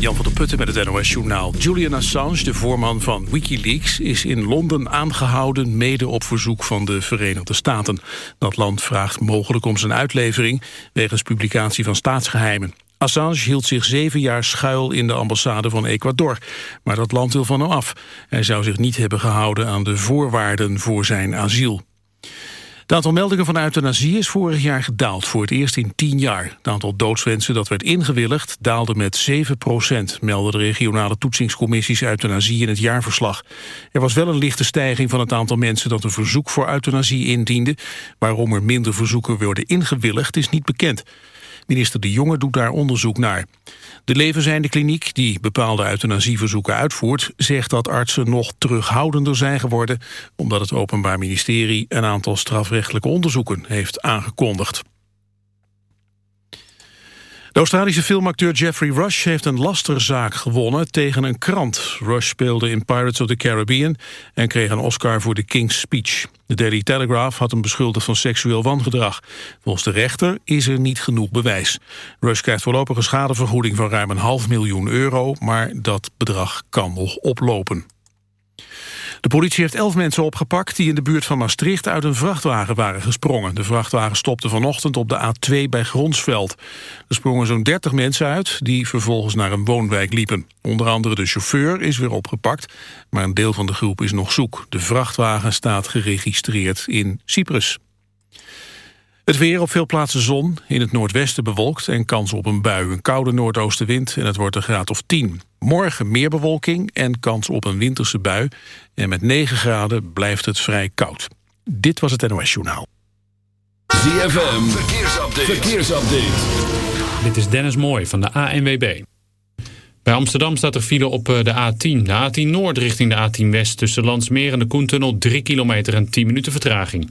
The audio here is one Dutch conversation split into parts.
Jan van der Putten met het NOS-journaal. Julian Assange, de voorman van Wikileaks... is in Londen aangehouden mede op verzoek van de Verenigde Staten. Dat land vraagt mogelijk om zijn uitlevering... wegens publicatie van staatsgeheimen. Assange hield zich zeven jaar schuil in de ambassade van Ecuador. Maar dat land wil van hem af. Hij zou zich niet hebben gehouden aan de voorwaarden voor zijn asiel. Het aantal meldingen van euthanasie is vorig jaar gedaald, voor het eerst in tien jaar. Het aantal doodswensen dat werd ingewilligd daalde met 7 procent, melden de regionale toetsingscommissies euthanasie in het jaarverslag. Er was wel een lichte stijging van het aantal mensen dat een verzoek voor euthanasie indiende. Waarom er minder verzoeken worden ingewilligd is niet bekend. Minister De Jonge doet daar onderzoek naar. De levenzijnde kliniek, die bepaalde euthanasieverzoeken uitvoert... zegt dat artsen nog terughoudender zijn geworden... omdat het Openbaar Ministerie een aantal strafrechtelijke onderzoeken heeft aangekondigd. De Australische filmacteur Jeffrey Rush heeft een lasterzaak gewonnen tegen een krant. Rush speelde in Pirates of the Caribbean en kreeg een Oscar voor The King's Speech. De Daily Telegraph had hem beschuldigd van seksueel wangedrag. Volgens de rechter is er niet genoeg bewijs. Rush krijgt voorlopig een schadevergoeding van ruim een half miljoen euro, maar dat bedrag kan nog oplopen. De politie heeft elf mensen opgepakt die in de buurt van Maastricht uit een vrachtwagen waren gesprongen. De vrachtwagen stopte vanochtend op de A2 bij Gronsveld. Er sprongen zo'n 30 mensen uit die vervolgens naar een woonwijk liepen. Onder andere de chauffeur is weer opgepakt, maar een deel van de groep is nog zoek. De vrachtwagen staat geregistreerd in Cyprus. Het weer op veel plaatsen zon, in het noordwesten bewolkt en kans op een bui. Een koude noordoostenwind en het wordt een graad of 10. Morgen meer bewolking en kans op een winterse bui. En met 9 graden blijft het vrij koud. Dit was het NOS Journaal. ZFM, verkeersupdate. verkeersupdate. Dit is Dennis Mooij van de ANWB. Bij Amsterdam staat er file op eh, de A10. De A10 Noord richting de A10 West tussen Landsmeer en de Koentunnel 3 kilometer en 10 minuten vertraging.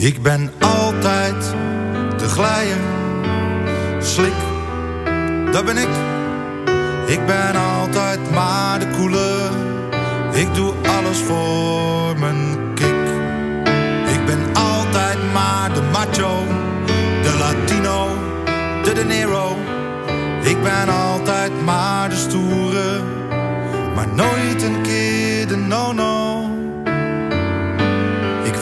Ik ben altijd de glijer, slik, dat ben ik. Ik ben altijd maar de koele, ik doe alles voor mijn kick. Ik ben altijd maar de macho, de Latino, de De Niro. Ik ben altijd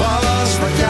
was wat jij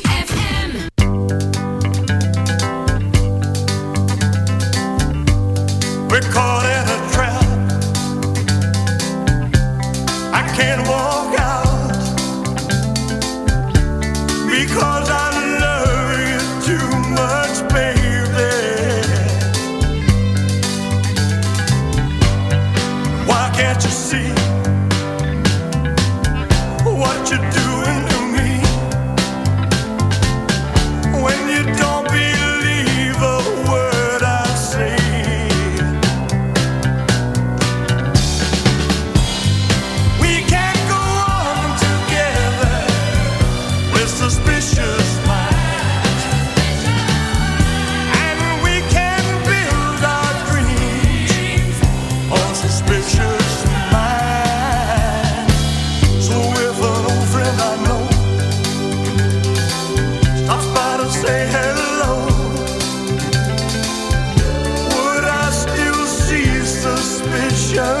show.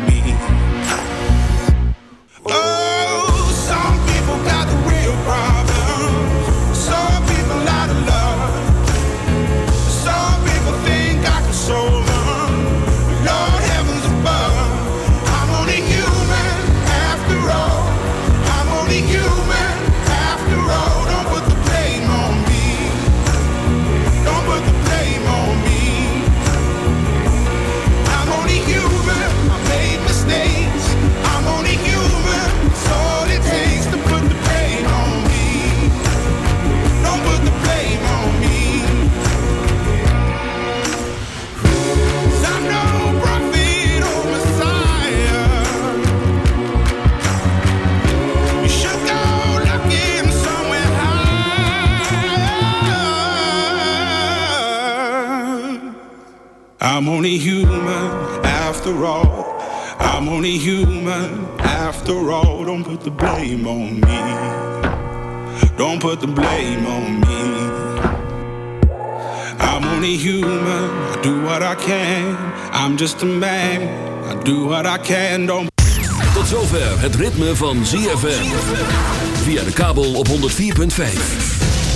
Only human after all. I'm only human after all. Don't put the blame on me. Don't put the blame on me. I'm only human. I do what I can. I'm just a man. I do what I can. Don't. Tot zover het ritme van ZFM. Via de kabel op 104.5.